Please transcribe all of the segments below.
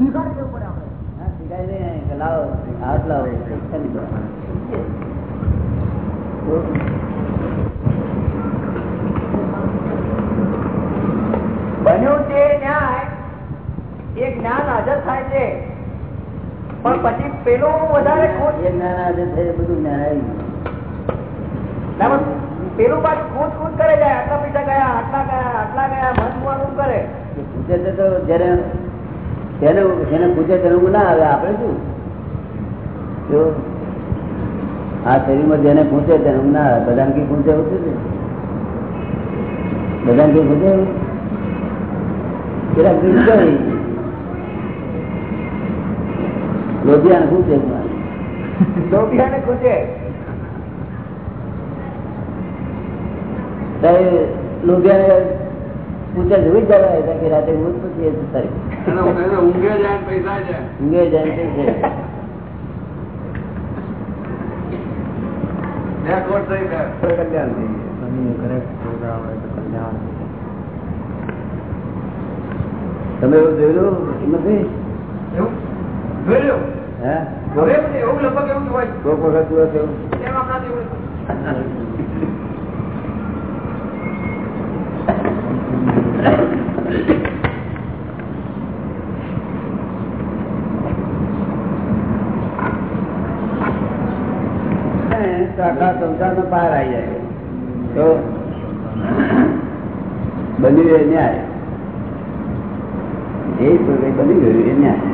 સ્વીકારી દેવું પડે આપણે લાવો હાથ લાવો બન્યું તે ન્યાય એ જ્ઞાન હાજર થાય છે પણ પછી પેલું વધારે ખોટ એ જ્ઞાન હાજર છે બધું જ્ઞાન આવી ગયું. ના, પણ પેલું પાછું ખોટ ખોટ કરે જાય આટલા પૈસા ગયા આટલા ગયા આટલા ગયા મન કરે પૂછે તો જેને જેને જેને પૂછે તેનું ના આવે આપણે શું? જો આ શરીરમાં જેને પૂછે તેનું ના આવે બધાને કઈ પૂછે એવું શું બધાને કઈ પૂછે એવું પૂછે લોભિયાને પૂછે લોધિયાને પૂછે જોઈ જવાય કે રાતે હું જ પૂછીએ તારી એને એને ઊંઘે જાય ને પૈસા જાય ઊંઘે જાય તે છે બે ખોટ થઈ જાય કલ્યાણ થઈ તમે એવું જોયેલું નથી એવું જોયું હે હવે બધું એવું લગભગ એવું જ હોય કોક વખત જોયો છે એવું? તો આખા સંસારનો પાર આવી જાય. તો બની એ ન્યાય. જે પૂર્વે બની ગયું, એ ન્યાય.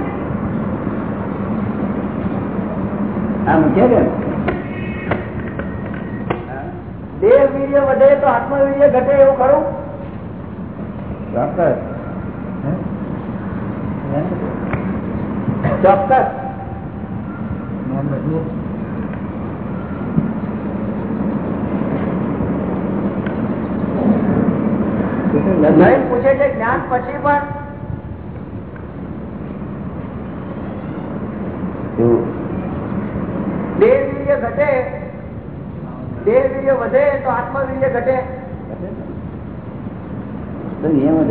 આ કેમ દેહ વીર્ય વધે તો આત્મવીર્ય ઘટે એવું ખરું? ચોક્કસ. ચોક્કસ નહીં પૂછે છે જ્ઞાન પછી પણ. એવું. દેહ ઘટે. દેહ વીર્ય વધે તો આત્મવીર્ય ઘટે. તો નિયમ જ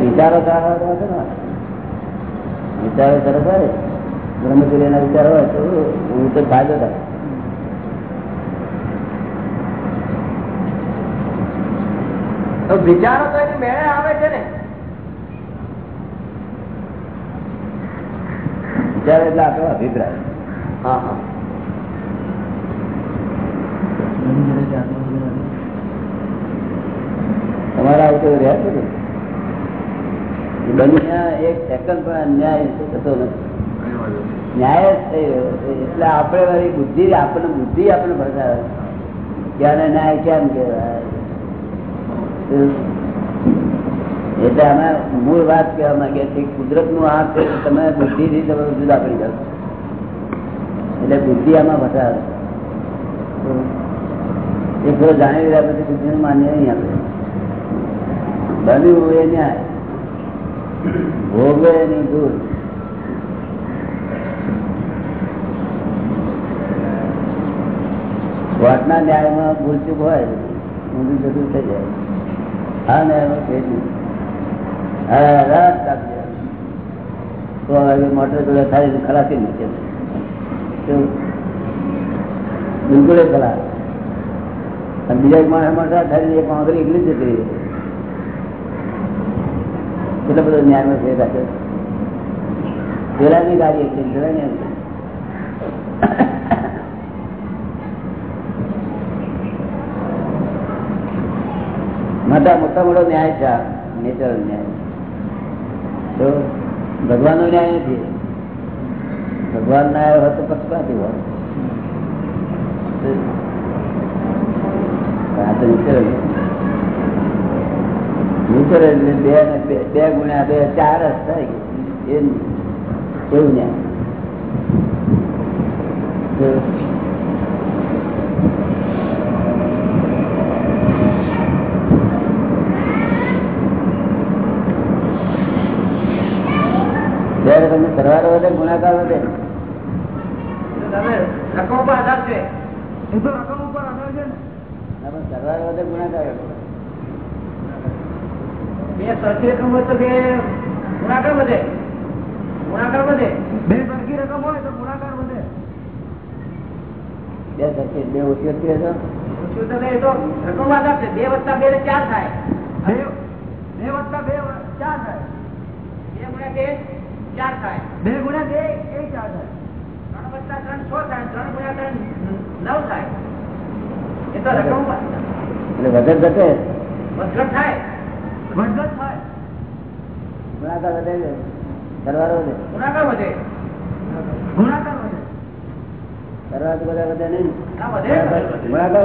વિચારો ને વિચારો સરસ હોય. બ્રહ્મચર્યના વિચારો હોય તો હું તો ફાયદો થાય તો વિચારો તો એની મેળે આવે છે ને. વિચાર એટલે આપણો અભિપ્રાય. હા હા. તમારા આવતો રહ્યા છે ને એ એક સેકન્ડ પણ અન્યાય થતો નથી. ન્યાય જ થઈ એટલે આપણે બુદ્ધિ આપણને બુદ્ધિ આપણને ભરતા ક્યારે ન્યાય કેમ કહેવાય? એટલે અમે મૂળ વાત કહેવા માંગીએ છીએ કુદરતનું આ છે તમે બુદ્ધિ થી તમે જુદા પડી જાવ એટલે બુદ્ધિ આમાં ભસાવે એ પૂરો જાણી રહ્યા પછી બુદ્ધિ નું માન્ય નહીં આપણે બન્યું એ ન્યાય. ભોગવે એની દૂર કોર્ટના ન્યાયમાં ભૂલચૂક હોય ઊંધું જતું થઈ જાય. હા, ખલાસ અને બીજા એક માણસ થાય એક આંગળી ગાડી હતી પેલાની એમ છે. મોટા મોટા ન્યાય છે નેચરલ ન્યાય. તો ભગવાન નો ન્યાય નથી. ભગવાન ના આવ્યો હોય તો પક્ષપાતી હોય? બે બે ગુણ્યા બે, ચાર જ થાય એવું ન્યાય તો જ્યારે તમને સરવાળો વધે ગુણાકાર વધે રકમ ઉપર આધાર છે એ તો રકમ ઉપર આધાર છે ને સરવાળો વધે ગુણાકાર બે સરખી રકમ હોય તો બે ગુણાકાર વધે. ગુણાકાર વધે. બે સરખી રકમ હોય તો ગુણાકાર વધે. બે સરખી બે ઓછી હતી હશે? ઓછું તો એ તો રકમ આધાર છે. બે વત્તા બે ચાર થાય. બે? બે વત્તા બે ચાર થાય. બે ગુણ્યા બે ચાર થાય બે ગુણ્યા બે એ ચાર થાય ત્રણ વત્તા ત્રણ છ થાય ત્રણ ગુણ્યા ત્રણ નવ થાય. એ તો રકમ એટલે વધે ઘટે. વધઘટ થાય. વધઘટ થાય. ગુણાકાર વધે ગુણાકાર વધે. ગુણાકાર વધે. સરવાળો બધા વધે નહીં. ના ગુણાકાર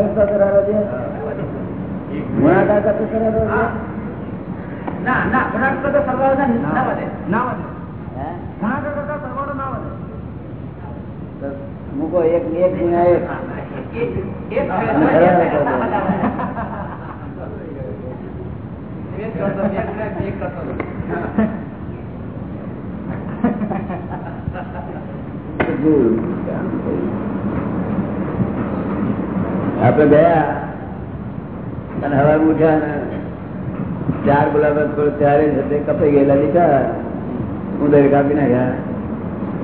ગુણાકાર કરતા ના ના ગુણાકાર તો સરવાળો ના ના વધે. ના વધે હે? ગુણાકાર કરતા સરવાળો ના વધે તો મૂકો એક એક ગુણ્યા એક. આપડે ગયા અને હવા ઉઠ્યા ને ચાર ગુલાબ ત્યારે કપાઈ ગયેલા લીધા. ઉદય કાપી નાખ્યા.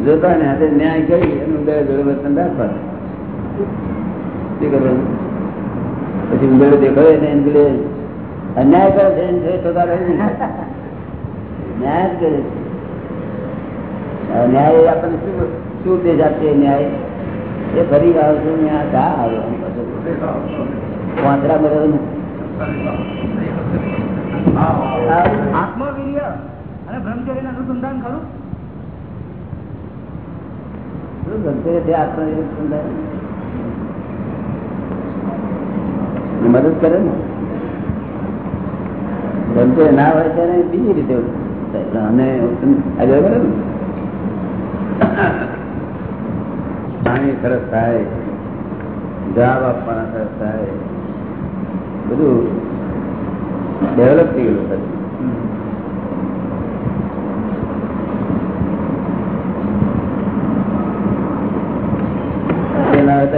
જોતા ને હાથે ન્યાય કરી એનું ઉદય જોડે વર્તન રાખવાનું. શું કરવાનું? પછી ઉંદર દેખાય ને એમ જોડે અન્યાય કરે છે એમ જોઈ થતા રહે ન્યાય જ કરે છે. ન્યાય આપણને શું શું દેશ આપશે ન્યાય? એ ફરી આવશે ત્યાં કા આવ્યો વાંદરા મર્યો આત્મવીર્ય અને બ્રહ્મચર્ય અનુસંધાન ખરું શું ગમશે તે આત્મનિર્ભર સંધાન. મદદ કરે ને? ગમશે ના હોય ત્યારે બીજી રીતે અને? પાણી સરસ થાય. જવાબ આપવાના સરસ થાય. બધું ડેવલપ થઈ ગયું.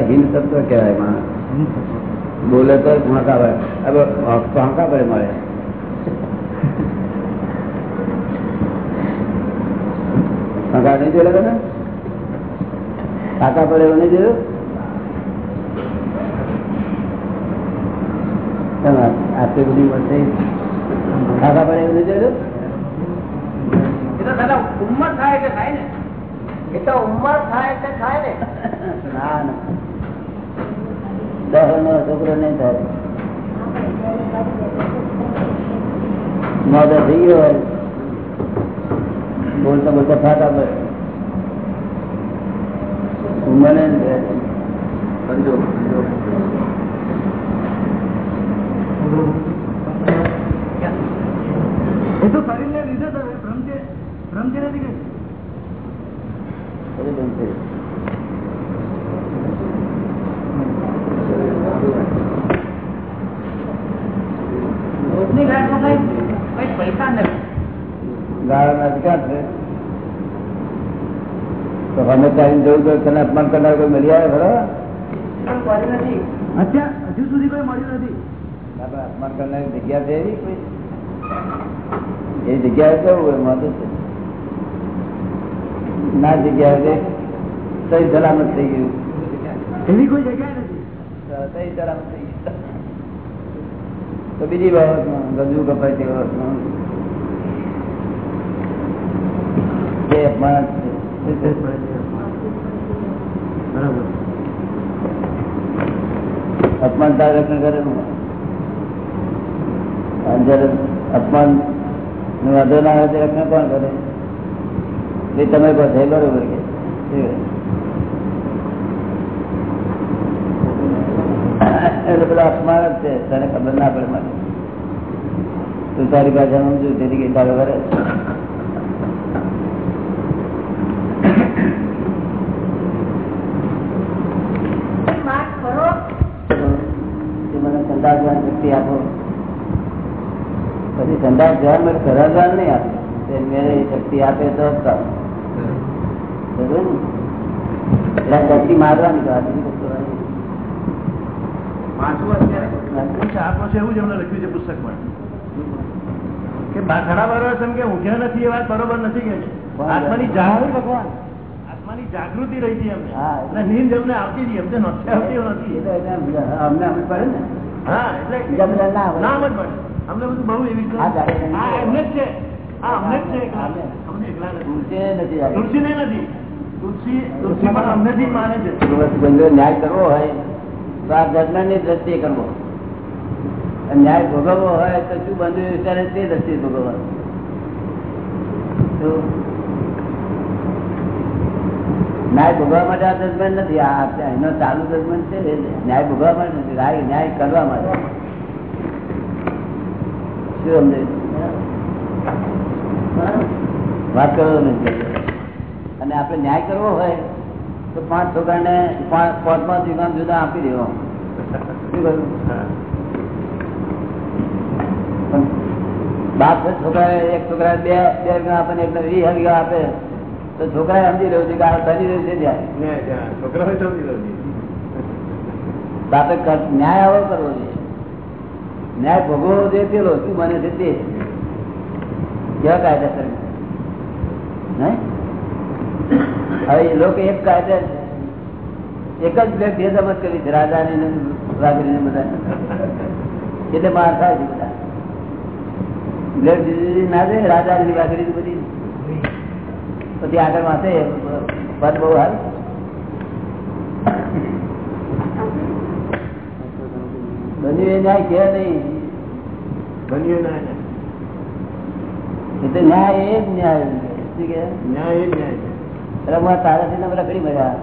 બધું. એના હોય તો હિન શબ્દ કહેવાય માણસ. બોલે તો હોંકા પડે મળે હોંકા નહીં જોયેલા તમે કાકા પડે એવું નહીં જોયું? આટલી બધી કાકા પડે એવું નહીં જોયું? દાદા ઉંમર થાય એટલે થાય ને. એ તો ઉંમર થાય એટલે થાય ને. ના ના. દસ નો છોકરો નહીં થાય મોડો થઈ ગયો હોય બોલતા બોલતા ફાટા પડે ઉંમર ને એ તો શરીર ને લીધે તો ભ્રમચર્ય ભ્રમચર્ય થી કઈ તને અપમાન કરનાર કોઈ મળી આવે ખરો? પણ કરી નથી. અત્યાર હજુ સુધી કોઈ મળ્યું નથી. અપમાન કરનારી જગ્યા છે એ જગ્યાએ કેવું હોય માથું ના જગ્યાએ સહી સલામત થઈ ગયું. એવી કોઈ જગ્યા નથી. સહી સલામત થઈ ગયું. તો બીજી બાબતમાં ગજુ કપાય તે બાબતમાં. એ અપમાન છે. અપમાન તાર રક્ષણ જયારે અપમાન વાંધો ના આવે રક્ષણ કોણ કરે? એ તમે કહો બરોબર કે? એટલે બધા અપમાન જ છે, તને ખબર ના પડે માટે તું તારી પાસે છું તેથી કે તારે કરે માર્ક કરો મને શક્તિ આપો. પછી સંદાસ જવા માટે કરાવવા નહીં આપે. મેળે શક્તિ આપે તો બરોબર શક્તિ મારવાની તો આ બીજી વસ્તુ નહીં. વાંચવું અત્યારે? ચાર વર્ષ એવું જ એમને લખ્યું છે પુસ્તકમાં. કે ઘણા વર્ષ એમ કે ઊંઘ્યા નથી એ વાત બરોબર નથી કે આત્માની જાગૃતિ ભગવાન. આત્માની જાગૃતિ રહી હતી. અને નીંદ એમને આવતી હતી એમને નથી આવતી નથી. અમને આપી પડે ને. ન્યાય કરવો હોય તો આ ઘટના ની દ્રષ્ટિએ કરવો. ન્યાય ભોગવવો હોય તો શું બંધ વિચારે તે દ્રષ્ટિએ ભોગવવાનું. ન્યાય ભોગવવા માટે આ જજમેન્ટ નથી. આ એનો ચાલુ જજમેન્ટ છે ન્યાય ભોગવવા માટે નથી. રાય ન્યાય કરવા માટે શું સમજાય વાત નથી અને આપણે ન્યાય કરવો હોય, તો પાંચ છોકરાને પાંચ પાંચ વીઘા જુદા આપી દેવા. બાપ છોકરા એક છોકરા બે બે વીઘા આપે ને એકને વીસ વીઘા આપે. તો છોકરા સમજી રહ્યું છે કે આ બની રહ્યું છે ત્યાં ને સમજી લો છે. બાપે ન્યાય આવો કરવો જોઈએ. ન્યાય ભોગવવો જોઈએ પેલો શું બને છે તે? કેવા કાયદેસર? નહીં? હવે એ લોકો એક કાયદા એક જ બે ભેદમત કરી છે રાજાની ને વાઘરીને બધા એટલે માર થાય છે બધા. ના દે રાજાની વાઘરી બધી પછી આગળ વાંચે પદ બહુ હાલ બન્યું એ ન્યાય કે નહીં બન્યું ના ને. એટલે ન્યાય એ જ ન્યાય શું કે ન્યાય એ જ ન્યાય છે એટલે હું તારાથી ને રખડી મળ્યા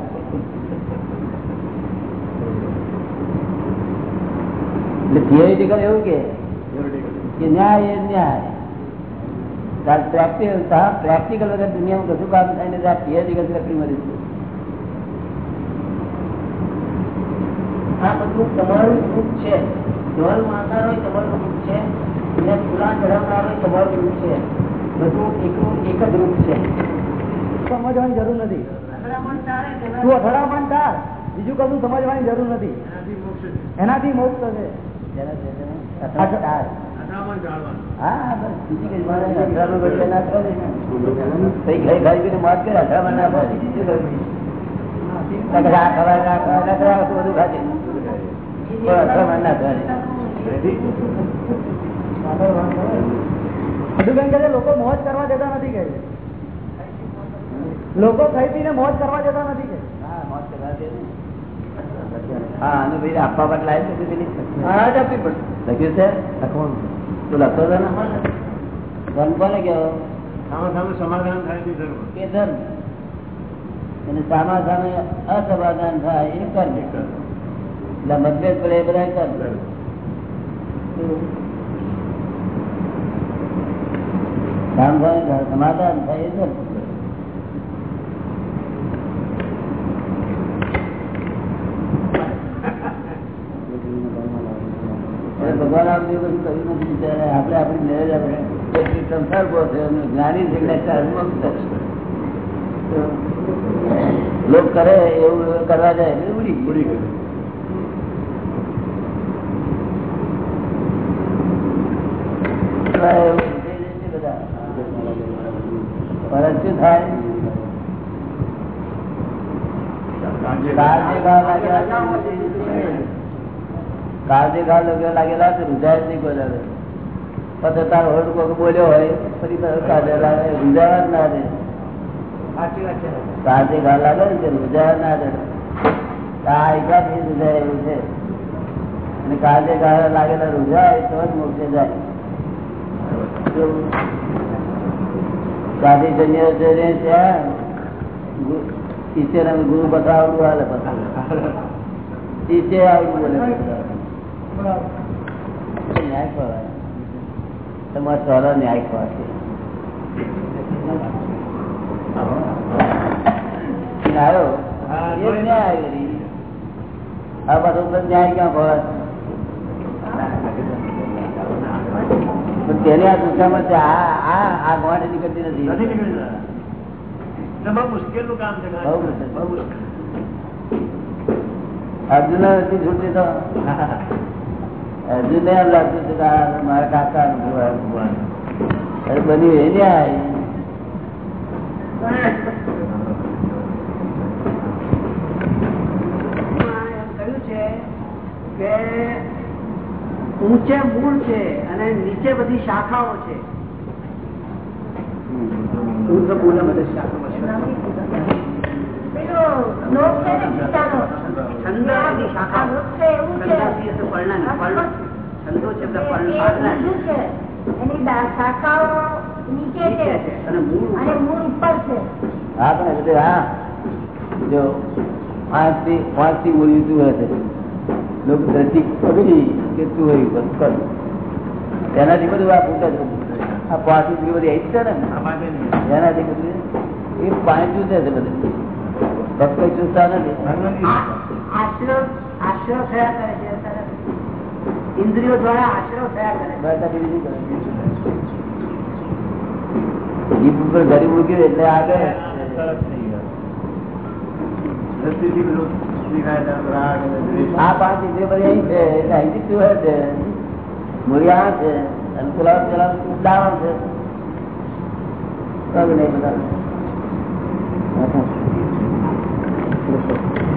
એટલે theoretical એવું કે કે ન્યાય એ જ ન્યાય તાર પ્રેક્ટિકલ વગર દુનિયામાં કશું કામ થાય ને છે આ બધું તમારું રૂપ છે. ઢોલ મારનાર હોય તમારું રૂપ છે. અને ફૂલા ચડાવનાર હોય તમારું રૂપ છે. બધું એકલું એક જ રૂપ છે. સમજવાની જરૂર નથી. તું અથડામણ તાર. બીજું કશું સમજવાની જરૂર નથી. એનાથી મોક્ષ થશે. હા બસ બીજી કઈ મારે ના મોત કરે ના કરવું? આ બધું. પણ ના લોકો મોજ કરવા જતા નથી કે લોકો ખાઈ પીને મોજ કરવા જતા નથી કે હા, મોત કરવા દે હા આનું ભાઈ આપવા માટે લાવે છે? લખ્યું છે. તું લખતો હતો ને? ધર્મ કોને કહેવો? સામે સામે સમાધાન થાય તે ધર્મ. કે ધર્મ? અને સામા સામે અસમાધાન થાય એ કર્મ એટલે મતભેદ પડે એ બધા કર્મ સામ સમાધાન થાય એ ધર્મ. ભગવાન આ બધું કશું કર્યું નથી બિચારા. આપણે આપણી મેરેજ આપણે એક સંસાર બહુ છે અને જ્ઞાની છે એટલે ચારમુખ છે. લોક કરે એવું કરવા જાય એટલે ઉડી પૂરી કરી જાય. એવું થઈ જશે બધા. પણ શું થાય કાળજે ગાળ લાગેલા છે રૂઝાય જ નહીં કોઈ. પછી તારો હોડ બોલ્યો હોય ફરી કાળજે લાગે ના દે કાળજે ઘા લાગે ને ના દે આ એવું છે. અને કાળજે ઘા લાગેલા રૂજાય તો જ મોક્ષે જાય. ગાંધી જન્ય છે ત્યાં ગુ- ગુરુ બતાવડું હાલે બતાવું ટીચર આવું બોલે. ન્યાય ખવાય તમારે સારા ન્યાય ખવાશે. આ પાછો ન્યાય ક્યાં ખવાય તેને આ દુખામાં છે આ ગોઠ નીકળતી નથી. અર્જુન નથી છૂટતી તો. અર્જુન એમ લાગતું છે કે મારા કાકા બની એ કે ઊંચે મૂળ છે અને નીચે બધી શાખાઓ છે. ઊંચે મૂળ બધી શાખાઓ છે. પેલો શ્લોક છે ને ગીતાનો. છંદોની શાખા. આ વૃક્ષ છે એવું છે. છંદાસી એટલે પર્ણના, પર્ણ. છંદો છે એટલે એ- પર્ણ એ પાડના છે. ઊંધું છે. એની દા- શાખાઓ નીચે નીચે છે છે અને મૂળ અને ઉપર. મૂળ ઉપર છે હા પણ એટલે હા જો પાંચથી પાંચથી બોલ્યું તું હશે લોકો ધરતી પકડી કે તું હોય ઉપર કર એનાથી બધું આ ફૂટે છે આ પાંચ બધી આવી છે ને આ માટે નહીં. એનાથી બધું એ પાણી ચૂસે છે બધું ભક્ત કઈ ચૂસતા નથી ભગવાનની આ- આશ્રવ આશ્રવ થયા કરે છે અત્યારે. ઇન્દ્રિયો દ્વારા આશ્રવ થયા કરે છે. બહારથી બીજું કરે. જીભ ઉપર ઘડી મૂક્યું એટલે આગળ સરસ થઈ ગયો. દ્રષ્ટિથી પેલું દેખાય છે, રાગ અને દ્વેષ. આ પાંચ ઇન્દ્રિયો બધી અહીં છે એટલે અહીંથી શું હોય છે મૂળિયા છે અને પેલા પેલા દાવણ છે પગ નહીં બધા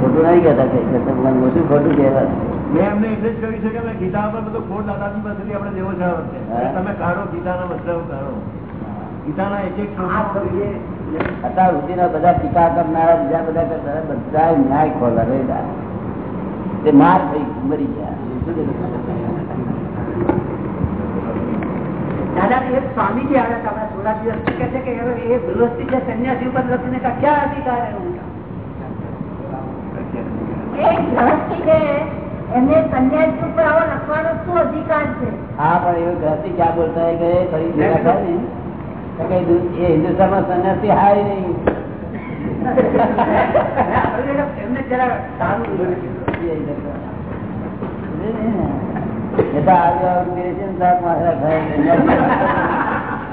ખોટું નહીં કહેતા કઈ કહેતા ભગવાન મોટું ખોટું કહેવાય મેં એમને એટલે જ કહ્યું છે કે મેં ગીતા પર બધો ખોટ દાદાજી પાસેથી આપણે લેવો છે આ વખતે. હા. તમે કાઢો ગીતાના મતલબ કાઢો ગીતાના એક એક આ શ્લોક બધું જે- અત્યાર સુધીના બધા ટીકા કરનારા બીજા બધા કરનારા બધા ન્યાય ખોલા રહેલા તે માર થઈ મરી ગયા શું કીધું? દાદા એક સ્વામીજી આવ્યા હતા હમણાં થોડા દિવસ કે છે કે હવે એ ગૃહસ્થી છે સંન્યાસી ઉપર લખીને કા ક્યાં અધિકાર है હા પણ એવું ઘરથી ક્યાં બોલતા કે એ ખરી થાય ને? તો કઈ દુ- સન્યાસી હાય નહીં.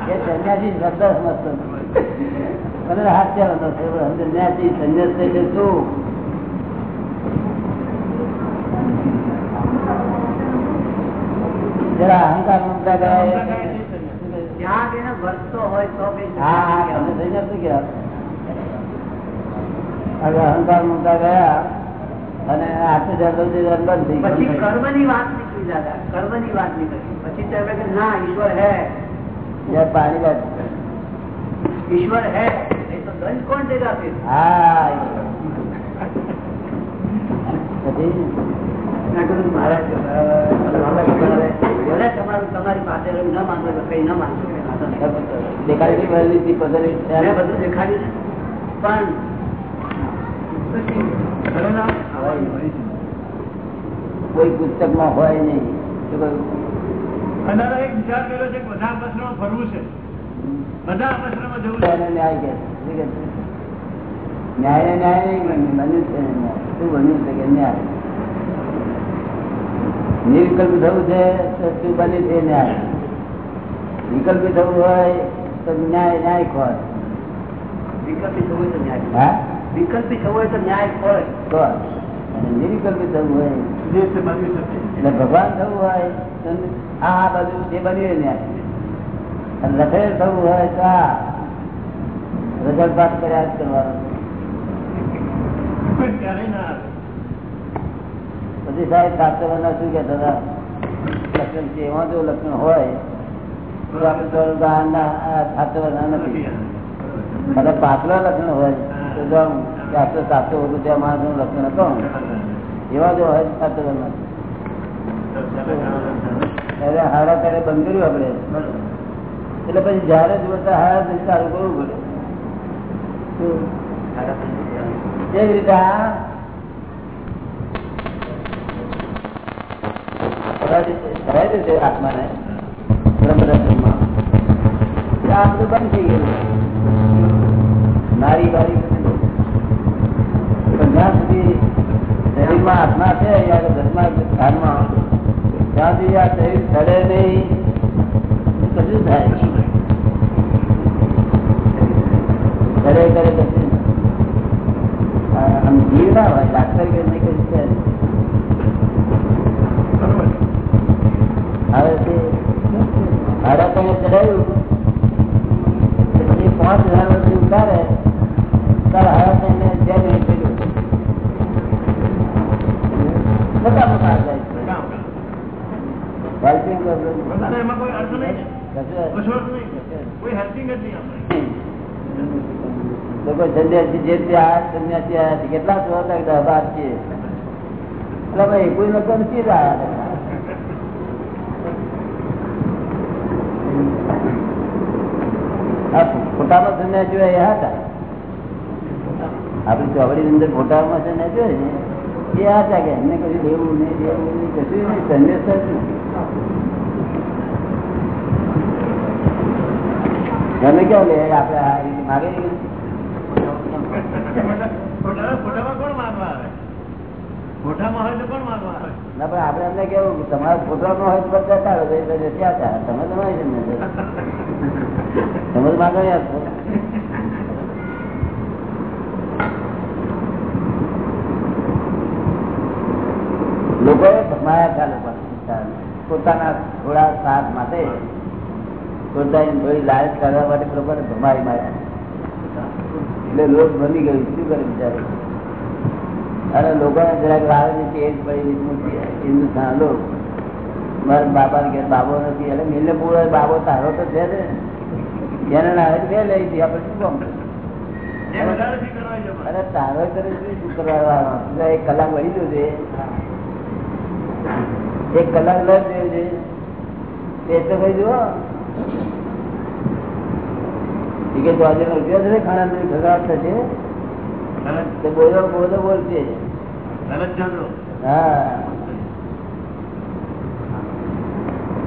એ સંન્યાસી. શબ્દ સમજતો હાસ્ય હતો સંન્યાસી સંન્યાસ એટલે શું? જરા અહંકાર મુક્તા ગયા. અહંકાર મુક્તા ગયા અને આઠ હજાર કર્મની વાત નીકળી દાદા કર્મની વાત નીકળી. પછી ના ઈશ્વર હે. યાર પાણી વાત ઈશ્વર હે તો કોણ દેગા હા ઈશ્વર મેં તમારી પાસે ન માનતો કઈ ન માનતો દેખાડી દેખાડ્યું પણ કોઈ પુસ્તકમાં હોય નહીં. એક વિચાર કર્યો છે કે બધા આશ્રમમાં ફરવું છે. બધા આશ્રમમાં જવું છે. ન્યાય છે? ન્યાય ને ન્યાય નહીં બન્યું. બન્યું છે શું બન્યું છે કે ન્યાય? નિર્વિકલ્પ થવું છે તો શું બન્યું છે ન્યાય? વિકલ્પ થવું હોય તો ન્યાય ન્યાય ખોર વિકલ્પી થવું હોય તો ન્યાય હા? વિકલ્પી થવું હોય તો ન્યાય હોય ખોર અને નિર્વિકલ્પી થવું હોય બની એટલે ભગવાન થવું હોય તો આ આ બાજુ જે બની એ ન્યાય. અને લખેલ થવું હોય તો આ. રજળ પાસ કર્યા જ કરવાનો. ક્યારેય ના આવે. પછી સાહેબ શાસ્ત્રના શું કહેતા હતા? લક્ષણ છે એમાં જો લક્ષણ હોય, તો આપણે શાસ્ત્રના નથી. અને પાછલા લક્ષણ હોય, તો જો આમ શાસ્ત્ર શાસ્ત્ર હતું ત્યાં માણસનું લક્ષણ હતો એવા જો હોય શાસ્ત્રના ત્યારે હારા ત્યારે બંધ કર્યું આપણે. એટલે પછી જયારે જોતા હારા પછી સારું કરવું પડે. એવી રીતે કરાય છે આત્માને બ્રહ્મદર્શનમાં આ બધું બંધ થઈ ગયું નારી બારી બધું. પણ જ્યાં સુધી શરીરમાં આત્મા છે યા ધર્મા ધ્યાનમાં ત્યાં સુધી આ શરીર ચડે નહીં કશું થાય કરે કરે કશું આ આમ જીવ ના હોય ડાક્ટર કે નહીં કશું છે હવે તે આરાપણે ચડાયું પાંચ હજાર વર્ષથી ઉતારે ત્યારે હવે એને જે નહીં કર્યું મોટા મોટા જાય છે Helping problem. બધાને એમાં કોઈ આ સંન્યાસ જોયા એ હતા આપડી ચોકડી અંદર ફોટામાં સંન્યાસ જોયે ને, એ હતા કે એમને કશું દેવું નહીં દેવું નહીં, કશું નહીં, સંન્યાસ નથી ગમે કેવું લે આપડે આ રીતે માગે ફોટામાં કોણ માનવા આવે? હોય તો કોણ ના, પણ આપડે એમને કેવું તમારા તમારા નો હોય તો જતા હોય તો ત્યાં હતા તમે તો નહીં સમજો. તમે તો. માગો યાર. છો. લોકોએ ભમાયા હતા લોકો. પોતાના થોડા સાથ માટે પોતાની થોડી લાલચ કરવા માટે લોકોને ભમાઈ માર્યા. એટલે લોટ બની ગયું. શું કરે બિચારું? અને લોકોને જરાક લાવે છે એ જ ભાઈ હિન્દુસ્તાન લોક મારા બાપા કે બાબો નથી એટલે મિલને પૂરો બાબો તારો તો છે ને. જેને ના બે લઈ દઈએ આપણે શું કામ જવા અરે તારો કરે શું કરવા એક કલાક વળી દો છે. એક કલાક લઈ દેવું છે. તે તો કઈ જુઓ. ઠીક છે ચોજે રૂપિયા છે ખાણા નહીં થશે તે બોલો બોલો બોલશે. લલચ જતો હા.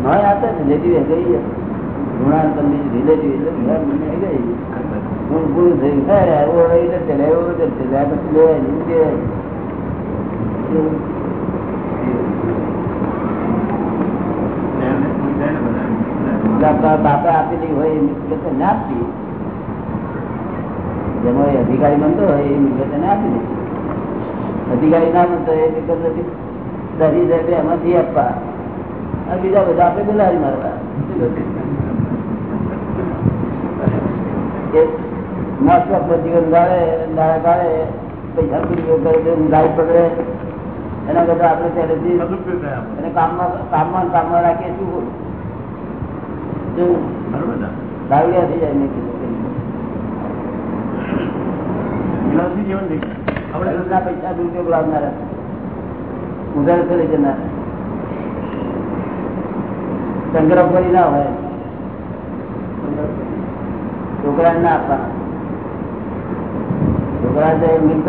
ના આતા રિલેટિવ ગઈ. ગુણાન પંડિત રિલેટિવ એટલે મને ગઈ. હું પૂરું થયું અરે એવો રહી ને એવો જશે ને આ પછી લેવાય નહીં કહેવાય? એટલે આપેલી હોય આપતી જેમાં એ અધિકારી બનતો હોય એ મિલકત એને આપી દે. અધિકારી ના બનતો એ મિલકત નથી દરી રૂપિયા એમાંથી આપવા. અને બીજા બધા આપણે બિલાડી મારવા. મસ્ત વખત જીવન ગાળે દાડા ગાળે પૈસા પૂરી કરે છે ગાડી પકડે. એના કરતા આપણે આપણે. એને કામમાં કામમાં કામમાં રાખીએ શું? દારૂડિયા થઈ જાય નહીં વિલાસી જીવન થઈ જાય. આપણે આપણે પૈસા દુરુપયોગ લાવનારા ઉધાર કરી જનાર સંગ્રહ કરી ના હોય છોકરા ના આપવાના છોકરા છે એ મિલકત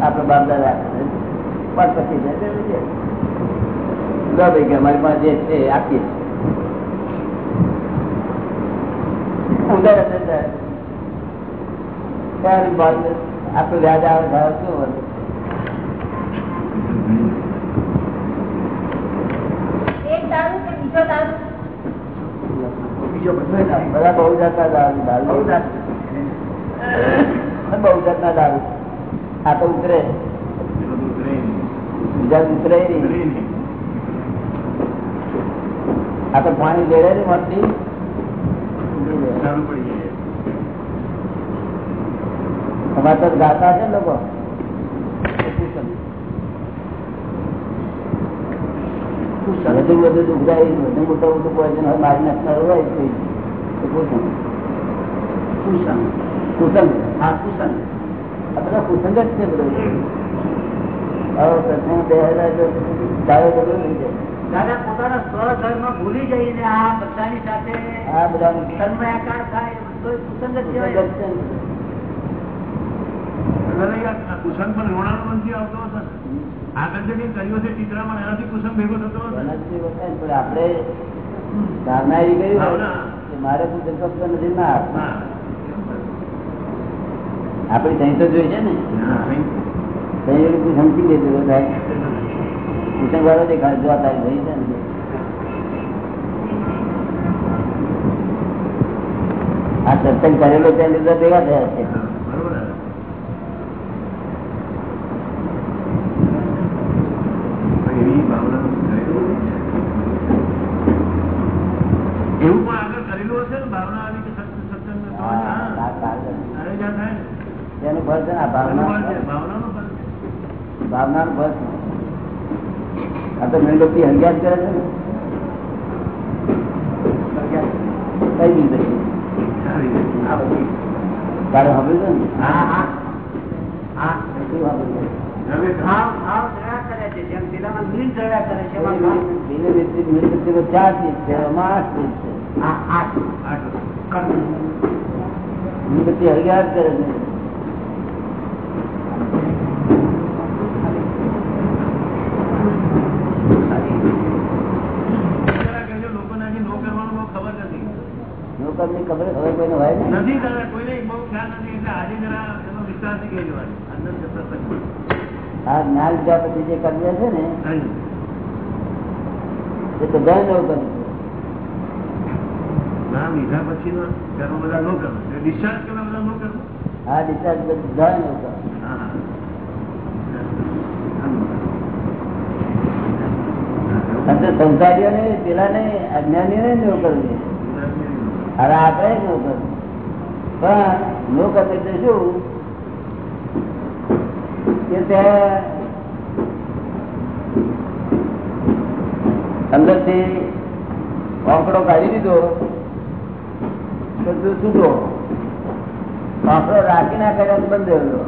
આપડે બાપ દાદા પાંચ પચીસ હજાર દે દેજે. લો ભાઈ કે અમારી પાસે જે છે એ આપીએ ઉધાર જ બાદ વ્યાજ આવે ભાવ શું બધા બહુ જાતના દારૂ દારૂ બહુ જાતના દારૂ. આ તો ઉતરે. બીજા ઉતરે આ તો પાણી લેડે ને મરતી પડી જાય. અમારે તો ગાતા છે લોકો. વધુ વધુ દુઃખદાયી વધુ મોટું મોટું પોઈઝન હોય મારી નાખનાર હોય તો કુસંગ કુસંગ કુસંગ. હા કુસંગ. આ બધા કુસંગ જ છે બધું. દાદા પોતાના સ્વધર્મ ભૂલી જઈને આ બધાની સાથે આ બધા તન્મયાકાર થાય તો કુસંગત કુસંગ કહેવાય. જ કુસંગ રોણાનો નથી આવતો? કર્યો છે એનાથી ભેગો થતો પણ આપણે ધારણા એવી કરી હોય ભાવના. કે મારે કુસંગ કપતો નથી ના આપવું. હા. સહી તો જોઈ છે ને નહીં. કુસંગથી લેતું થાય કુસંગ વાળો દેખાડ જોવા તારી છે ને આ સત્સંગ કરેલો ત્યાં લીધા ભેગા થયા છે બરોબર ને? એવી ભાવનાનું કરેલું છે. એવું પણ આગળ કરેલું હશે ને ભાવના આવી કે તેનું ફળ છે ને ભાવના નું ફળ. આ તો મીણબત્તી હંગ્યાત કરે છે ને કઈ મીણબત્તી તારે ને હા હા હા શું હવે ભાવ ભાવ જળા કરે છે જેમ પેલામાં મીણ જળા કરે છે ચાર ચીજ છે માસ ચીજ છે કર્મ મીણબત્તી કરે નો ખબર કોઈને હોય ને નથી દાદા કોઈને બહુ ખ્યાલ નથી એટલે આજે જરા એનો વિસ્તારથી કહેજો આજે. અંદર આ જ્ઞાન લીધા પછી જે કર્મ છે ને. એ બધા નોકર નામ લીધા પછીનો કર્મ બધા નો કરવું કરવા બધા નો કરવું ડિસ્ચાર્જ બધા પેલા ને અજ્ઞાની ને નોકર છે હવે આપણે નોકર. પણ નોકર એટલે શું? કે તે અંદરથી આંકડો કાઢી દીધો. તો તું છૂટો. આંકડો રાખી ના કર્યો બંધ બંધ કર.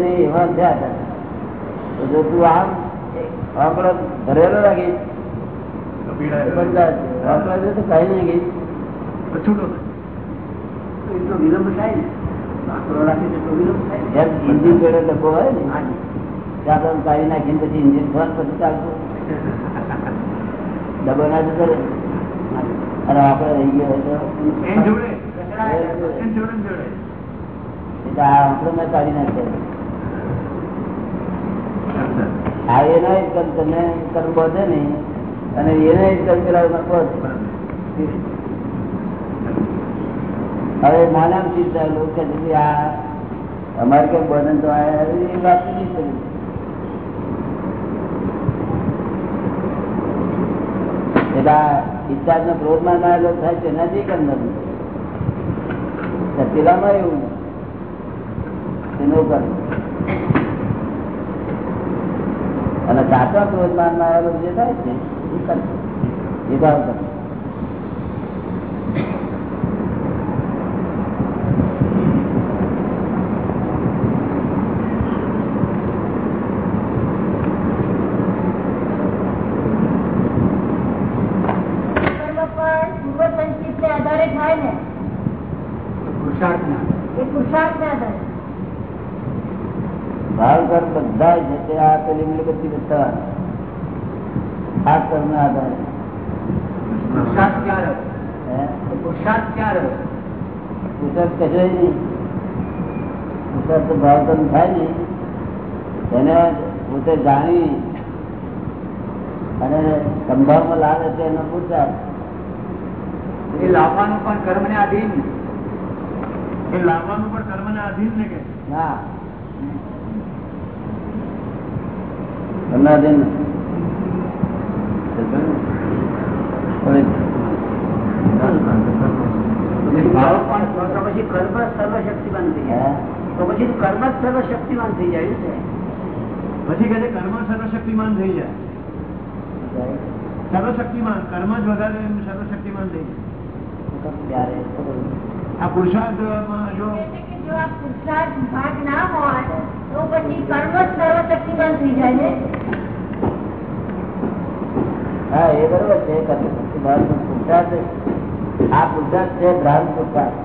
નહીં એવા થયા તું આમ આંકડો ભરેલો રાખીશ ઇન્જિન જોડે ડબ્બો હોય ને. ત્યાં કાઢી નાખીને પછી ઇન્જિન ફોન પછી ચાલતો. ડબ્બો ના જતો અને આપડે રહી ગયો તો. ને મેં કાઢી નાખ્યો. આ એનો કર્મ તને કર્મ નહીં અને એનો પેલા હવે માનામ ચિંતા લોકો છે આ અમારે કઈ બને તો એ વાત નહીં કરી. એટલે આ નો લોક થાય તેનાથી કર્મ કંદર પેલામાં એવું એનો કર્મ અને સાચા ક્રોધમાનમાં આવેલો જે થાય છે એ કર્મ એ ભાવ કર્મ કર્મ પણ પૂર્વ સંચિત ને આધારે થાય ને પુરુષાર્થના. એ પુરુષાર્થ ને આધારે ભાવ કર્મ બધા જ છે તે આ પેલી મીણબત્તી બધા આ કર્મ ના આધારે પુરુષાર્થ ક્યાં રહ્યો? હે? તો પુરુષાર્થ ક્યાં રહ્યો? પુરુષાર્થ કશો નહીં પુરુષાર્થ ભાવ કર્મ થાય ને. એને પોતે જાણી અને સંભાવમાં લાવે છે એનો પુરુષાર્થ એ લાવવાનું પણ કર્મને આધીન. એ લાવવાનું પણ કર્મને આધીન ને કે? ના. કર્ણાધીન. ભાવ પછી કર્મ જ સર્વશક્તિમાન થઈ જાય તો પછી કર્મ જ સર્વશક્તિમાન થઈ જાય છે પછી કહે છે કર્મ સર્વશક્તિમાન થઈ જાય સર્વશક્તિમાન કર્મ જ વધારે એમ સર્વશક્તિમાન થઈ જાય આ પુરુષાર્થમાં જો કહે છે કે જો આ પુરુષાર્થ ભાગ ના હોય તો પછી કર્મ જ સર્વશક્તિમાન થઈ જાય ને હા એ બરોબર છે કર્મ શક્તિ ભાવ પણ પુરુષાર્થ આ પુરુષાર્થ છે ભ્રાંત પુરુષાર્થ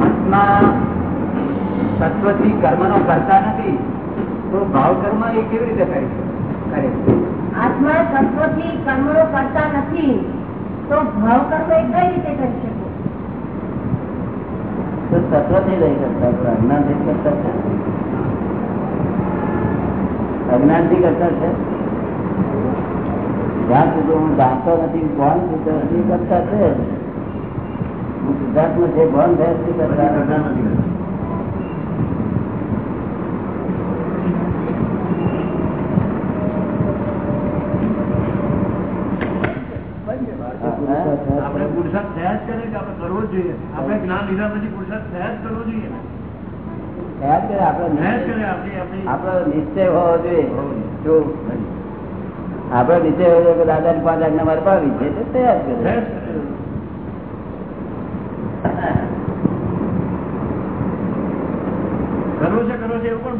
આત્મા તત્વથી કર્મ નો કરતા નથી. તો ભાવ કર્મ એ કેવી રીતે કરે કરે આત્મા તત્વથી કર્મો કરતા નથી તો ભાવ કર્મ એ કઈ રીતે કરી શકે? તો તત્વથી રહી શકતા અજ્ઞાન અજ્ઞાનથી કરતા છે? અજ્ઞાનથી કરતા છે? જ્યાં સુધી હું જાણતો નથી કોણ સુધી કરતા છે? સિદ્ધાર્થમાં જે ભાન થાય તે કરતા કરતા નથી આપણે પુરુષાર્થ થયા જ કરે કે આપણે કરવો જ જોઈએ આપણે જ્ઞાન લીધા પછી પુરુષાર્થ થયા જ કરવો જોઈએ ને. ખ્યાલ કરે આપણે થયા જ કરે આપણી આપણી આપણો નિશ્ચય હોવો જોઈએ જો આપણો નિશ્ચય હોવો જોઈએ કે દાદા પાંચ આજ્ઞા મારે પાવી છે તે તૈયાર કરે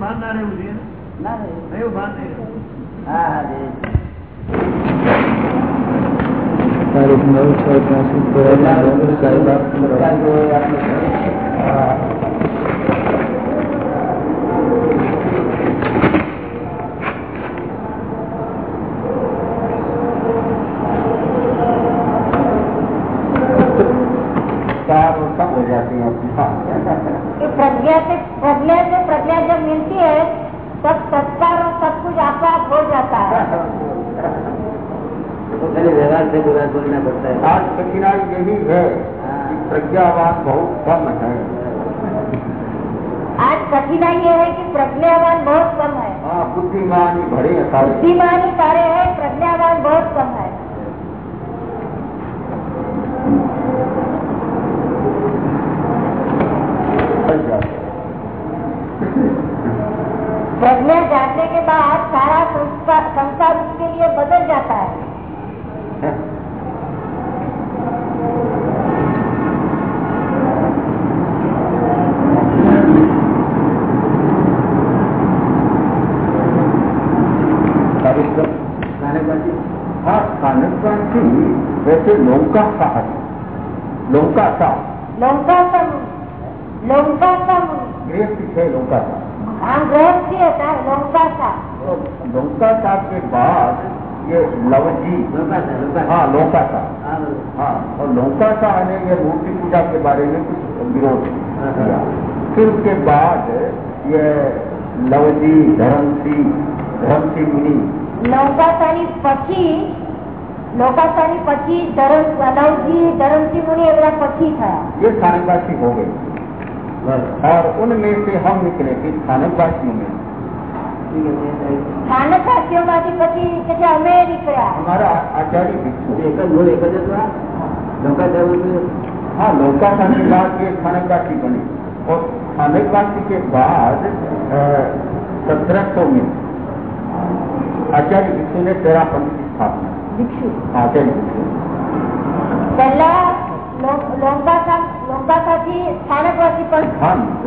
ભાન ના રહેવું જોઈએ ના. એવું ભાન નહીં હા હા જી. તારીખ નવ છ ત્યાંસી સાહેબ હોય આપણે व्यवहार से बुरा बोलना पड़ता है। आज कठिनाई यही है कि प्रज्ञावान बहुत कम है। आज कठिनाई ये है कि प्रज्ञावान बहुत कम है। हाँ बुद्धिमान ही भरे हैं सारे। बुद्धिमान ही सारे हैं प्रज्ञावान बहुत कम है। हैं। प्रज्ञा जानने के बाद सारा संस्कार संसार उसके लिए बदल जाता है कार्यक्रम हाँ स्थानकरण थी वैसे लौका सा है लौका सा लौका सम लौका सम गृहस्थ है लौका सा हम गृहस्थी होता है लौका सा तो लौका सा के बाद ये लवजी लोका था, लोका था। हाँ लौका सा हाँ, बरोबर. हाँ और लौका सा ने ये मूर्ति पूजा के बारे में कुछ विरोध हाँ, किया हाँ. फिर उसके बाद ये लवजी धर्मसी धर्मसी मुनि નૌકાશાની પછી નૌકાશાની પછી ધરમ નવજી ધરમજી મુનિ એ બધા પછી થયા ये स्थानकवासी हो गए और उनमें से हम निकले थे स्थानकवासियों में ठीक है, ठीक है. સ્થાનકવાસીઓમાંથી પછી કે જે અમે નીકળ્યા हमारा आचार्य भिक्षु એક જ મૂળ એક જ હતું આ? લોકા ધર્મ હતું? हाँ लौका था के बाद ये स्थानकवासी बने और स्थानकवासी के बाद सत्रह सौ में आचार्य भिक्षु ने तेरा पंथ की स्थापना ભિક્ષુ आचार्य भिक्षु પહેલા લોંકાસા લોંકાસાથી સ્થાનકવાસી પણ सिद्धांत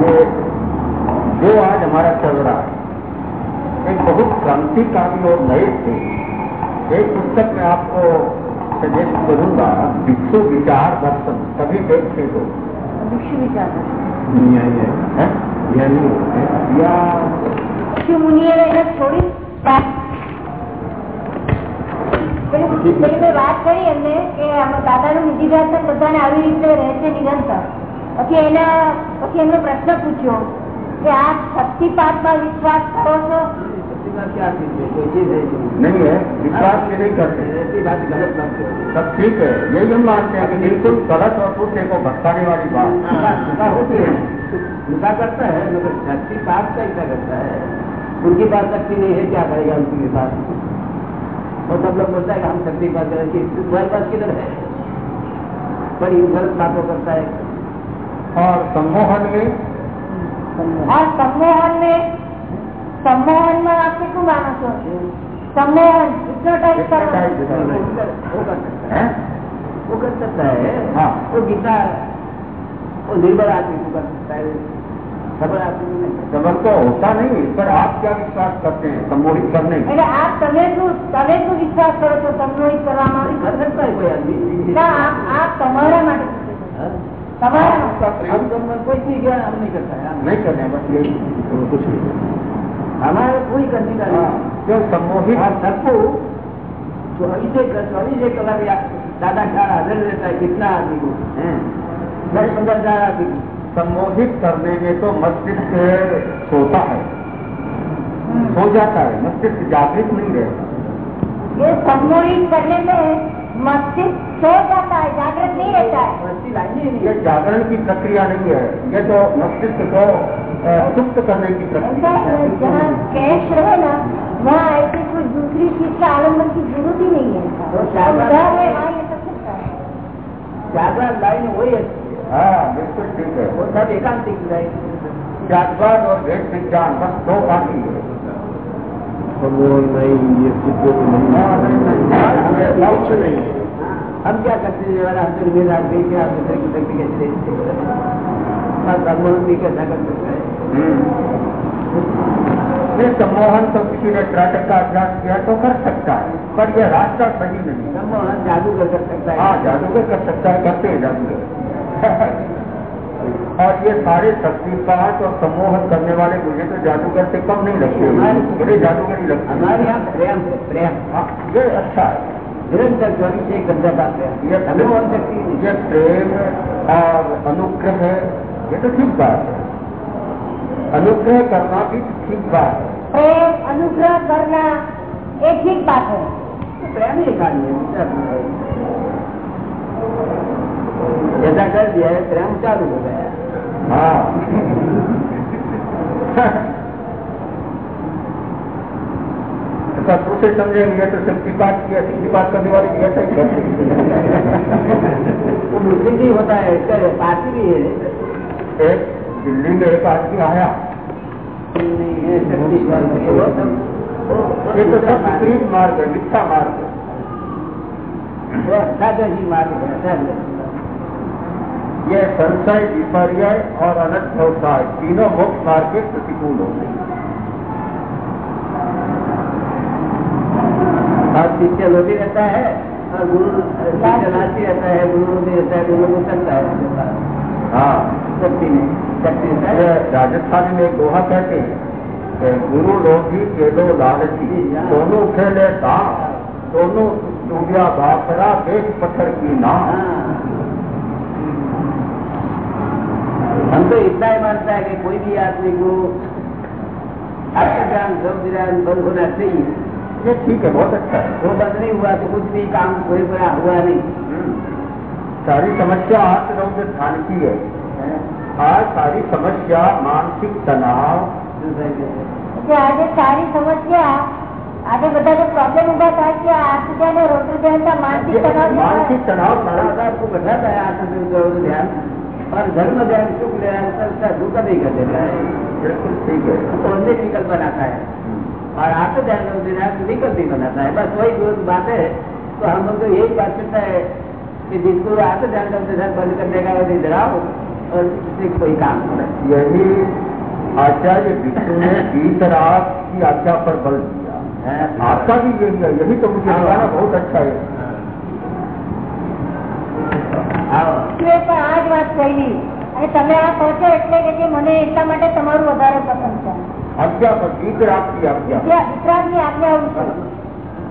ये जो आज हमारा चल रहा है एक बहुत क्रांतिकारी और नए थे एक पुस्तक में आपको सजेस्ट करूंगा भिक्षु विचार दर्शन सभी देखते हो ભિક્ષુ વિચાર દુનિયા એ हैं? જ્ઞાની है. या ભિક્ષુ મુનિએ એને છોડી પેલી પેલી મેં વાત કરી એમને કે આમાં દાદાનું નિધિધ્યાસન બધાને આવી રીતે રહે છે નિરંતર પછી એના પછી એમનો પ્રશ્ન પૂછ્યો કે આ શક્તિપાતમાં વિશ્વાસ કરો છો सच्ची बात क्या चीज है? कोई चीज है नहीं. नहीं है विश्वास के नहीं करते ऐसी बात गलत बात है. सब ठीक है यही हम मानते हैं कि बिल्कुल गलत और दूसरे को भटकाने वाली बात हाँ, ऐसा होती है हिंसा करता है मगर शक्ति पाप का हिंसा करता है उनके पास शक्ति नहीं है क्या करेगा उनके पास और सब लोग बोलता है कि हम शक्ति पास करें तुम्हारे पास किधर है? बड़ी गलत बातों करता है। और सम्मोहन में? हाँ सम्मोहन में? सम्मोहन में आपने क्यों गाना सोचे सम्मोहन इतना टाइम कर सकता है। वो कर सकता है। वो गीता हाँ। वो निर्भर आदमी को कर सकता है। ખબર આપી નહીં सबर तो होता नहीं पर आप क्या विश्वास करते हैं सम्मोहित करने में એટલે આપ તમે શું તમે શું વિશ્વાસ કરો છો સંમોહિત કરવામાં कर सकता है कोई आदमी ના આપ આપ તમારા માટે પૂછો છો. हाँ? તમારા માટે हम तो मन कोई चीज है हम नहीं करता है हम- नहीं करने बस यही और कुछ नहीं हमारे कोई करने का हाँ, नहीं जो सम्मोहित और सबको चौबीस चौबीस एक कलाक या दादा ख्याल हाजिर रहता है कितना आदमी को हम्म, दस पंद्रह हजार आदमी को सम्मोहित करने में तो मस्तिष्क सोता है। सो जाता है मस्तिष्क जागृत नहीं रहता। ये सम्मोहित करने में मस्तिष्क सो जाता है जागृत नहीं रहता है। नहीं ये जागरण की प्रक्रिया नहीं है ये तो मस्तिष्क को सुप्त करने की प्रक्रिया है, जहाँ कैश रहे ना वहाँ ऐसी कोई दूसरी चीज़ का आलंबन की ज़रूरत ही नहीं है। तो तो है लाइन वही है हाँ बिल्कुल ठीक है। वो सब एकांतिक जातवाद और भेद विज्ञान बस दो बाकी है। हाँ, हमें नहीं है हम क्या करते हैं वाला हम तो मेरा आदमी के आप दूसरे की शक्ति कैसे दे सकते हैं सम्मोहन भी कैसा कर सकता है। सम्मोहन तो किसी ने त्राटक का अभ्यास किया तो कर सकता है पर यह रास्ता सही नहीं सम्मोहन जादूगर कर सकता है हाँ। है जादूगर कर सकता है करते हैं जादूगर। और ये सारे शक्तिपात और सम्मोहन करने वाले मुझे तो जादूगर से कम नहीं लगते बड़े जादूगर ही लगते हमारे यहाँ प्रेम है प्रेम। हाँ, ये अच्छा है। निरंतर चौबीस एक घंटा का प्रेम ये सम्मोहन शक्ति ये प्रेम और अनुग्रह है ये तो ठीक बात है। अनुग्रह करना भी ठीक बात है। प्रेम अनुग्रह करना ये ठीक बात है। प्रेम ही एक ऐसा कर दिया है प्रेम चालू हो। गया हाँ शत्रु से समझेंगे तो शक्तिपात करने वाले भी ऐसा ही करते वो मुस्लिम भी होता है इसका पार्टी भी है। एक दिल्ली में एक आदमी आया। नहीं है है, तो सब विपरीत मार्ग है मिथ्या मार्ग है। वो अच्छा मार्ग है। ये संशय विपर्य और अनंत व्यवसाय तीनों मोक्ष मार्ग के प्रतिकूल होते हैं और शिष्य लोभी रहता है? और गुरु शिष्य रहता है गुरु लोभी रहता है गुरु को चलता है हाँ। शक्ति नहीं शक्ति है राजस्थान में एक दोहा कहते हैं कि गुरु लोभी केलो लालची दोनों खेले दाम दोनों डूबिया बाखरा देख पत्थर की नाम हाँ। हम तो इतना ही मानता है कि कोई भी आदमी को आत्मज्ञान सब ज्ञान बंद होना चाहिए ये ठीक है बहुत अच्छा है वो बंद नहीं हुआ तो कुछ भी काम कोई पूरा हुआ नहीं सारी समस्या आत्म रौद्र ध्यान की है आज सारी समस्या मानसिक तनाव એટલે આજે સારી સમસ્યા આજે બધા जो प्रॉब्लम उभा થાય કે આત્મજ્ઞાન અને રૌદ્ર ધ્યાનના માનસિક તણાવ જે હોય, मानसिक तनाव बड़ा आपको है और धर्म ध्यान सुख सबका धोखा नहीं कर है? ठीक है। तो विकल्प बनाता है। और आत्म ध्यान विकल्प ही बनाता है। बस वही बात है। तो हम लोग तो यही बात करता है कि जिसको आत्म ध्यान बंद करने का यदि डराओ और कोई काम यही आचार्य विष्णु ने बीत रात की आज्ञा पर बल दिया। है। आपका भी यही है। यही तो मुझे ना बहुत अच्छा है। વાત કહેલી અને તમે આ કહો છો એટલે કે જે મને એટલા માટે તમારું વધારે પસંદ છે आज्ञा पर बीत रात की आज्ञा વિતરા- વિતરાગની આજ્ઞા એવું છે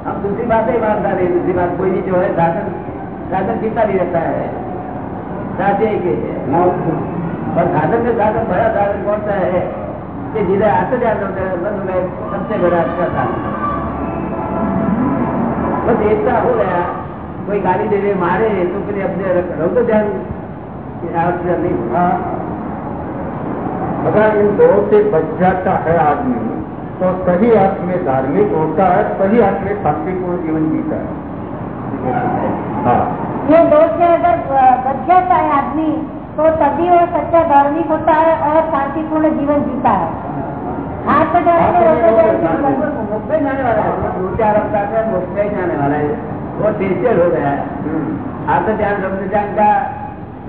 हम दूसरी बात ही मानता नहीं दूसरी बात कोई भी जो है साधन साधन जीता नहीं रहता है साथ एक ही है और साधन के साधन बड़ा साधन कौन सा है कि जिधर आते ध्यान होते हैं बंद में सबसे बड़ा अच्छा साधन बस एकता हो गया कोई गाली दे दे मारे तो फिर अपने रहो तो ध्यान आवश्यक नहीं होगा अगर इन दो से बच जाता है आदमी तो सही अर्थ में धार्मिक होता है सही अर्थ में शांतिपूर्ण जीवन जीता है। हाँ। ये दोष से अगर बच जाता है आदमी तो तभी वो सच्चा धार्मिक होता है और शांतिपूर्ण जीवन जीता है। में जाने वाला है दो चार अवतार में मुख ही जाने वाला है वो टेस्टेड हो गया है। आत्म ध्यान रब्द ध्यान का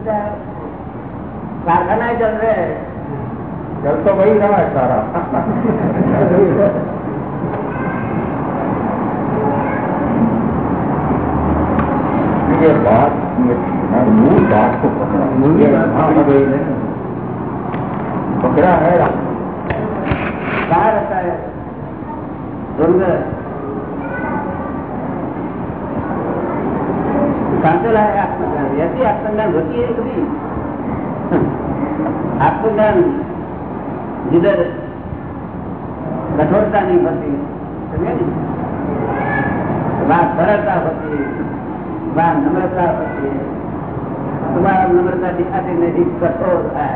कारखाना चल रहे हैं। तो वही रहा है सारा। ये बात मूल बात को पकड़ा। मूल हाँ, पकड़ा है। क्या रहता है? सांचला है आत्मज्ञान। ऐसी आत्मज्ञान होती है कभी आत्मज्ञान जिधर कठोरता नहीं होती समझे वहाँ सरलता होती है वहाँ नम्रता होती है तुम्हारा नम्रता दिखाते नहीं कठोर है।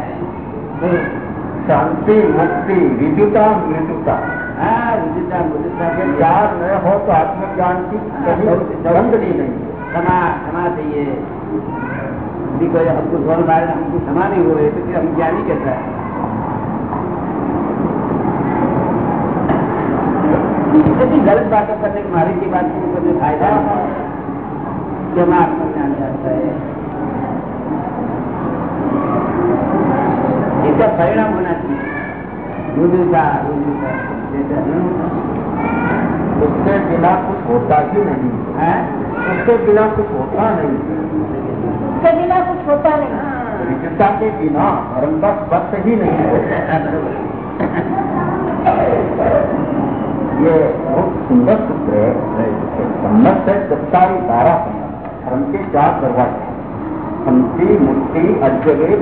शांति मुक्ति विद्युता मृत्युता हाँ विद्युता मुद्रिता ये चार न हो तो आत्मज्ञान की कभी बंदनी नहीं है। क्षमा क्षमा चाहिए। यदि कोई हमको ज़ोर मारे हमको क्षमा नहीं हो रहे तो फिर हम ज्ञानी कैसा है? लेकिन गलत बातों करने की मारे की बात को कोई फ़ायदा कि हमें जाता है। इसका परिणाम होना चाहिए। रुजुता रुजुता उसके बिना कुछ होता ही नहीं। है? उसके बिना कुछ होता नहीं। उसके बिना कुछ होता नहीं। विद्युता के बिना धर्म का स्पर्श ही नहीं होता। ये बहुत सुंदर सूत्र है। सम्मत है दफ्तारी धारा धर्म के चार दरवाजे शांति मुक्ति अजगे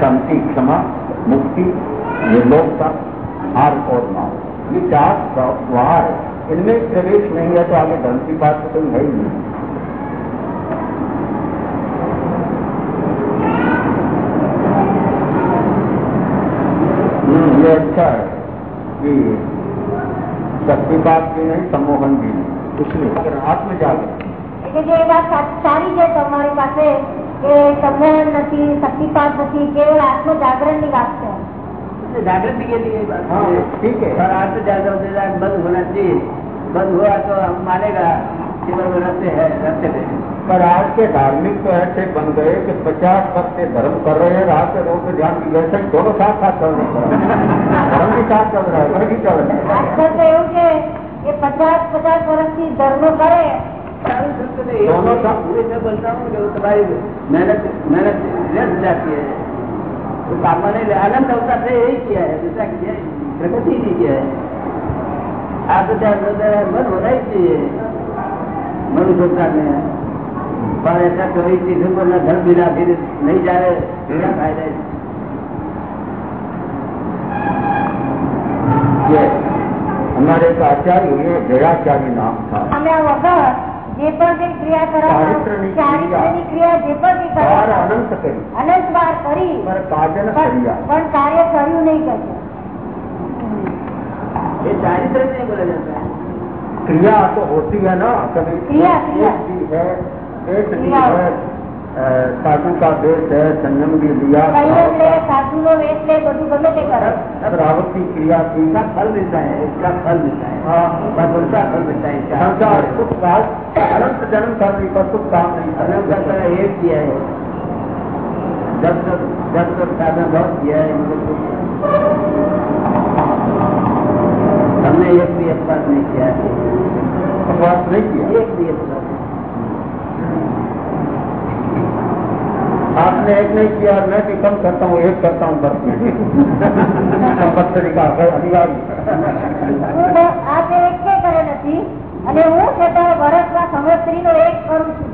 शांति क्षमा मुक्ति निर्लोकता हार और माओ ये चार द्वार है। इनमें प्रवेश नहीं है तो आगे धर्म की बात तो कोई है ही नहीं हम्म, ये अच्छा है कि शक्तिपात भी नहीं सम्मोहन भी नहीं कुछ नहीं अगर आत्म जागे એટલે જે એ વાત સા- સારી છે તમારી પાસે કે સંમોહન નથી શક્તિપાત નથી કેવળ આત્મ જાગરણ ની વાત છે जागृति के लिए बात हाँ, है। ठीक है। और आज तो जागृत बंद होना चाहिए बंद हुआ तो हम मानेगा कि वो रस्ते है रस्ते पे है। पर आज के धार्मिक तो ऐसे बन गए कि पचास वर्ष से धर्म कर रहे हैं रात से रोज पे ध्यान की वैसे ही दोनों साथ साथ चल रहे हैं धर्म भी साथ चल रहा है घर भी चल रहा है આજકાલ તો એવું છે કે પચાસ પચાસ વર્ષથી ધર્મ કરે सारी संस्कृत एक दोनों का- पूरे से बोलता हूँ कि वो तुम्हारी मेहनत मेहनत व्यर्थ जाती है સામાન્ય આનંદ અવતાર છે એ કહેવાય. દુસરા કહેવાય, પ્રગતિ નહીં કહેવાય. અમારે એક આચાર્ય જયાચાર્ય નામ થાય જે પણ કઈ ક્રિયા ચારિત્રની કરાવવા ચારિત્રની ક્રિયા જે પણ કઈ बार કરાવવા अनंत करी અનંત વાર કરી पर काजन પણ करिया પણ કાર્ય કર્યું નહીં કર્યું ये चारित्र नहीं बोला जाता है क्रिया तो होती है ना कभी क्रिया, क्रिया। एक भी है एक भी क्रिया। है अ, साधु का देश है संयम भी लिया સંયમ લે સાધુ નો વેશ લે બધું ગમે તે કરે श्रावती क्रिया की इसका फल मिलता है इसका फल मिलता है हाँ। बस उनका फल मिलता है इसका संसार सुख राज अनंत जन्म करने पर कुछ काम नहीं हमने उनका करना तरह एक किया है जब तक जब तक साधन बहुत किया है इनको कुछ- हमने एक भी अपवाद नहीं किया है अपवाद नहीं किया एक भी अपवाद આપને એક નહીં किया मैं भी कम करता हूँ एक करता हूँ बस संपत्ति અનિવાર્ય. આપણે એક કરે નથી. અને હું છતાં વર્ષમાં સંવત્સરીનો એક કરું છું.